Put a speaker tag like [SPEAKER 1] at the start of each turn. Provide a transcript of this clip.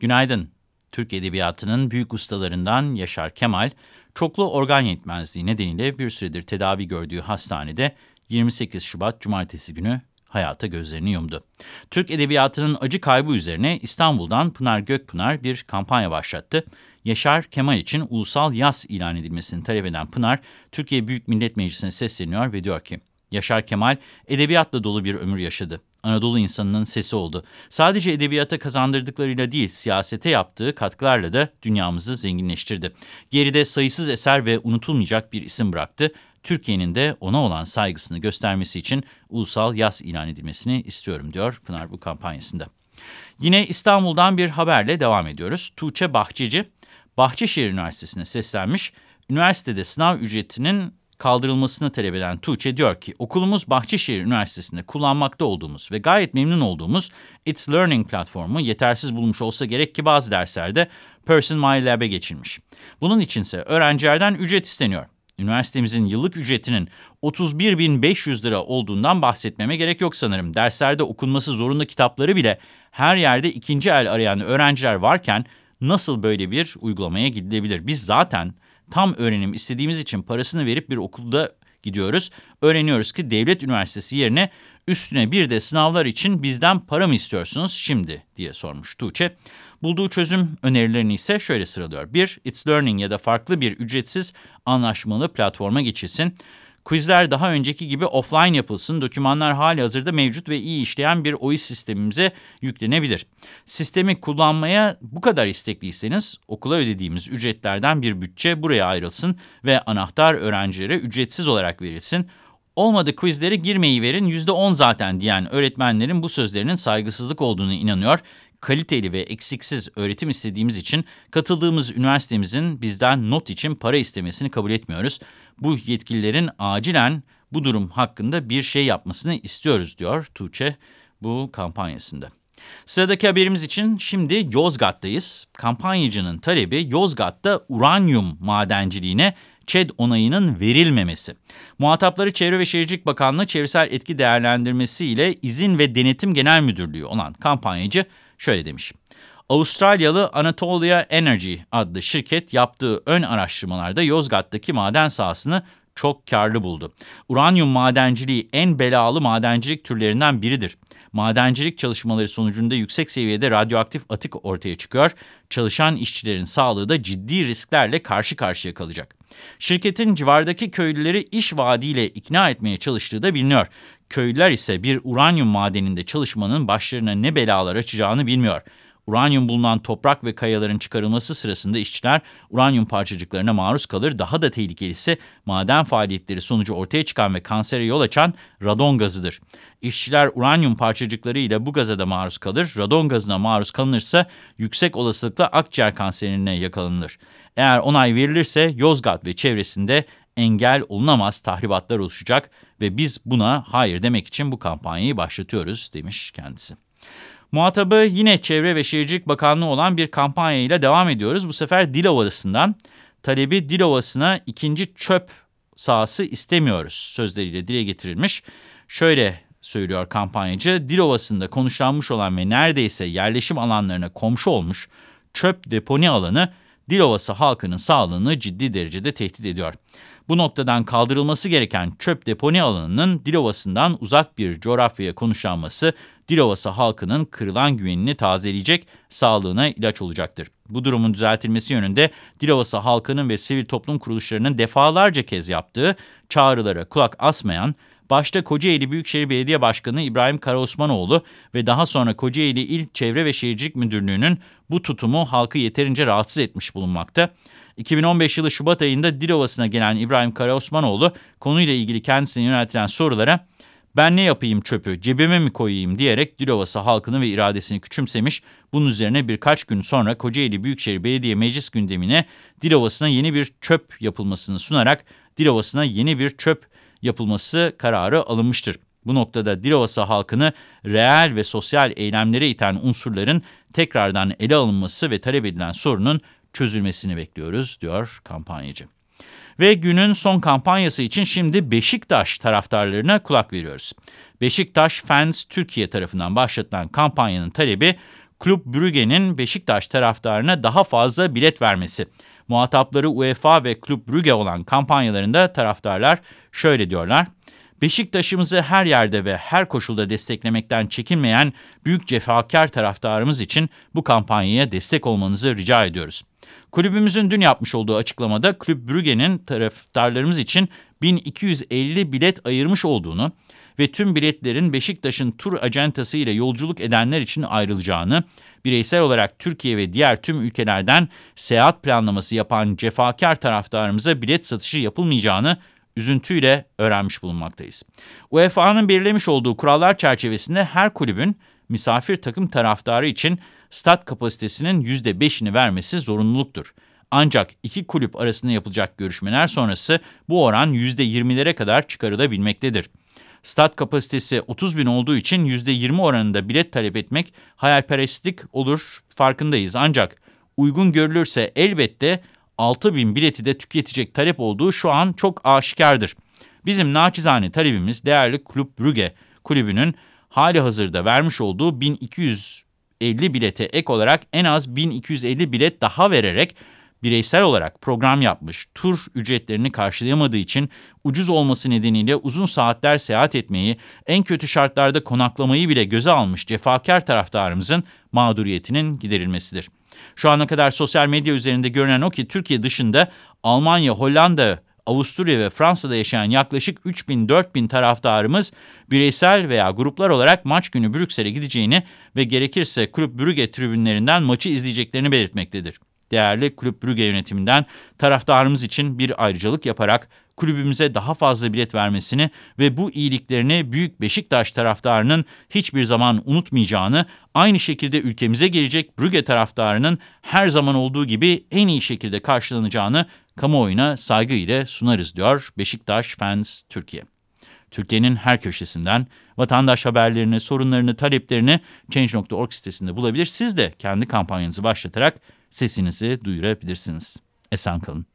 [SPEAKER 1] Günaydın. Türk Edebiyatı'nın büyük ustalarından Yaşar Kemal, çoklu organ yetmezliği nedeniyle bir süredir tedavi gördüğü hastanede 28 Şubat Cumartesi günü hayata gözlerini yumdu. Türk Edebiyatı'nın acı kaybı üzerine İstanbul'dan Pınar Gökpınar bir kampanya başlattı. Yaşar Kemal için ulusal yaz ilan edilmesini talep eden Pınar, Türkiye Büyük Millet Meclisi'ne sesleniyor ve diyor ki, Yaşar Kemal edebiyatla dolu bir ömür yaşadı. Anadolu insanının sesi oldu. Sadece edebiyata kazandırdıklarıyla değil, siyasete yaptığı katkılarla da dünyamızı zenginleştirdi. Geride sayısız eser ve unutulmayacak bir isim bıraktı. Türkiye'nin de ona olan saygısını göstermesi için ulusal yaz ilan edilmesini istiyorum diyor Pınar bu kampanyasında. Yine İstanbul'dan bir haberle devam ediyoruz. Tuğçe Bahçeci, Bahçeşehir Üniversitesi'ne seslenmiş. Üniversitede sınav ücretinin kaldırılmasını talep eden Tuğçe diyor ki okulumuz Bahçeşehir Üniversitesi'nde kullanmakta olduğumuz ve gayet memnun olduğumuz It's Learning platformu yetersiz bulmuş olsa gerek ki bazı derslerde Person My Lab'e geçilmiş. Bunun içinse öğrencilerden ücret isteniyor. Üniversitemizin yıllık ücretinin 31.500 lira olduğundan bahsetmeme gerek yok sanırım. Derslerde okunması zorunlu kitapları bile her yerde ikinci el arayan öğrenciler varken nasıl böyle bir uygulamaya gidilebilir? Biz zaten tam öğrenim istediğimiz için parasını verip bir okulda gidiyoruz. Öğreniyoruz ki devlet üniversitesi yerine üstüne bir de sınavlar için bizden para mı istiyorsunuz şimdi diye sormuş Tuğçe. Bulduğu çözüm önerilerini ise şöyle sıralıyor. 1. It's Learning ya da farklı bir ücretsiz anlaşmalı platforma geçilsin. Quizler daha önceki gibi offline yapılsın, dokümanlar hali hazırda mevcut ve iyi işleyen bir OİS sistemimize yüklenebilir. Sistemi kullanmaya bu kadar istekliyseniz okula ödediğimiz ücretlerden bir bütçe buraya ayrılsın ve anahtar öğrencilere ücretsiz olarak verilsin. Olmadı quizlere girmeyi verin %10 zaten diyen öğretmenlerin bu sözlerinin saygısızlık olduğunu inanıyor kaliteli ve eksiksiz öğretim istediğimiz için katıldığımız üniversitemizin bizden not için para istemesini kabul etmiyoruz. Bu yetkililerin acilen bu durum hakkında bir şey yapmasını istiyoruz diyor Tuğçe bu kampanyasında. Sıradaki haberimiz için şimdi Yozgat'tayız. Kampanyacının talebi Yozgat'ta uranyum madenciliğine ÇED onayının verilmemesi. Muhatapları Çevre ve Şehircilik Bakanlığı Çevresel Etki Değerlendirmesi ile İzin ve Denetim Genel Müdürlüğü olan kampanyacı şöyle demiş. Avustralyalı Anatolia Energy adlı şirket yaptığı ön araştırmalarda Yozgat'taki maden sahasını çok karlı buldu. Uranyum madenciliği en belalı madencilik türlerinden biridir. Madencilik çalışmaları sonucunda yüksek seviyede radyoaktif atık ortaya çıkıyor. Çalışan işçilerin sağlığı da ciddi risklerle karşı karşıya kalacak. Şirketin civardaki köylüleri iş vaadiyle ikna etmeye çalıştığı da biliniyor. Köylüler ise bir uranyum madeninde çalışmanın başlarına ne belalar açacağını bilmiyor. Uranyum bulunan toprak ve kayaların çıkarılması sırasında işçiler uranyum parçacıklarına maruz kalır. Daha da tehlikelisi maden faaliyetleri sonucu ortaya çıkan ve kansere yol açan radon gazıdır. İşçiler uranyum parçacıkları ile bu gaza da maruz kalır. Radon gazına maruz kalınırsa yüksek olasılıkla akciğer kanserine yakalanır. Eğer onay verilirse Yozgat ve çevresinde engel olunamaz tahribatlar oluşacak ve biz buna hayır demek için bu kampanyayı başlatıyoruz demiş kendisi. Muhatabı yine Çevre ve Şehircilik Bakanlığı olan bir kampanyayla devam ediyoruz. Bu sefer Dilovası'ndan talebi Dilovası'na ikinci çöp sahası istemiyoruz sözleriyle dile getirilmiş. Şöyle söylüyor kampanyacı, Dilovası'nda konuşlanmış olan ve neredeyse yerleşim alanlarına komşu olmuş çöp deponi alanı Dilovası halkının sağlığını ciddi derecede tehdit ediyor. Bu noktadan kaldırılması gereken çöp deponi alanının Dilovası'ndan uzak bir coğrafyaya konuşlanması, Dilovası halkının kırılan güvenini tazeleyecek, sağlığına ilaç olacaktır. Bu durumun düzeltilmesi yönünde Dilovası halkının ve sivil toplum kuruluşlarının defalarca kez yaptığı çağrılara kulak asmayan, başta Kocaeli Büyükşehir Belediye Başkanı İbrahim Karaosmanoğlu ve daha sonra Kocaeli İl Çevre ve Şehircilik Müdürlüğü'nün bu tutumu halkı yeterince rahatsız etmiş bulunmakta. 2015 yılı Şubat ayında Dilovası'na gelen İbrahim Karaosmanoğlu konuyla ilgili kendisine yöneltilen sorulara ben ne yapayım çöpü cebime mi koyayım diyerek Dilovası halkını ve iradesini küçümsemiş. Bunun üzerine birkaç gün sonra Kocaeli Büyükşehir Belediye Meclis gündemine Dilovası'na yeni bir çöp yapılmasını sunarak Dilovası'na yeni bir çöp yapılması kararı alınmıştır. Bu noktada Dilovası halkını reel ve sosyal eylemlere iten unsurların tekrardan ele alınması ve talep edilen sorunun çözülmesini bekliyoruz, diyor kampanyacı. Ve günün son kampanyası için şimdi Beşiktaş taraftarlarına kulak veriyoruz. Beşiktaş Fans Türkiye tarafından başlatılan kampanyanın talebi Kulüp Brügge'nin Beşiktaş taraftarına daha fazla bilet vermesi. Muhatapları UEFA ve Kulüp Brügge olan kampanyalarında taraftarlar şöyle diyorlar. Beşiktaş'ımızı her yerde ve her koşulda desteklemekten çekinmeyen büyük cefakar taraftarımız için bu kampanyaya destek olmanızı rica ediyoruz. Kulübümüzün dün yapmış olduğu açıklamada Kulüp Brügge'nin taraftarlarımız için 1250 bilet ayırmış olduğunu ve tüm biletlerin Beşiktaş'ın tur acentası ile yolculuk edenler için ayrılacağını, bireysel olarak Türkiye ve diğer tüm ülkelerden seyahat planlaması yapan cefakar taraftarımıza bilet satışı yapılmayacağını üzüntüyle öğrenmiş bulunmaktayız. UEFA'nın belirlemiş olduğu kurallar çerçevesinde her kulübün misafir takım taraftarı için stat kapasitesinin %5'ini vermesi zorunluluktur. Ancak iki kulüp arasında yapılacak görüşmeler sonrası bu oran %20'lere kadar çıkarılabilmektedir. Stat kapasitesi 30 bin olduğu için %20 oranında bilet talep etmek hayalperestlik olur farkındayız. Ancak uygun görülürse elbette 6 bin bileti de tüketecek talep olduğu şu an çok aşikardır. Bizim naçizane talebimiz değerli Kulüp Brügge kulübünün hali hazırda vermiş olduğu 1250 bilete ek olarak en az 1250 bilet daha vererek bireysel olarak program yapmış, tur ücretlerini karşılayamadığı için ucuz olması nedeniyle uzun saatler seyahat etmeyi, en kötü şartlarda konaklamayı bile göze almış cefakar taraftarımızın mağduriyetinin giderilmesidir. Şu ana kadar sosyal medya üzerinde görünen o ki Türkiye dışında Almanya, Hollanda, Avusturya ve Fransa'da yaşayan yaklaşık 3000-4000 taraftarımız bireysel veya gruplar olarak maç günü Brüksel'e gideceğini ve gerekirse Kulüp Brügge tribünlerinden maçı izleyeceklerini belirtmektedir değerli Kulüp Brügge yönetiminden taraftarımız için bir ayrıcalık yaparak kulübümüze daha fazla bilet vermesini ve bu iyiliklerini Büyük Beşiktaş taraftarının hiçbir zaman unutmayacağını, aynı şekilde ülkemize gelecek Brügge taraftarının her zaman olduğu gibi en iyi şekilde karşılanacağını kamuoyuna saygı ile sunarız diyor Beşiktaş Fans Türkiye. Türkiye'nin her köşesinden vatandaş haberlerini, sorunlarını, taleplerini Change.org sitesinde bulabilir. Siz de kendi kampanyanızı başlatarak sesinizi duyurabilirsiniz. Esen kalın.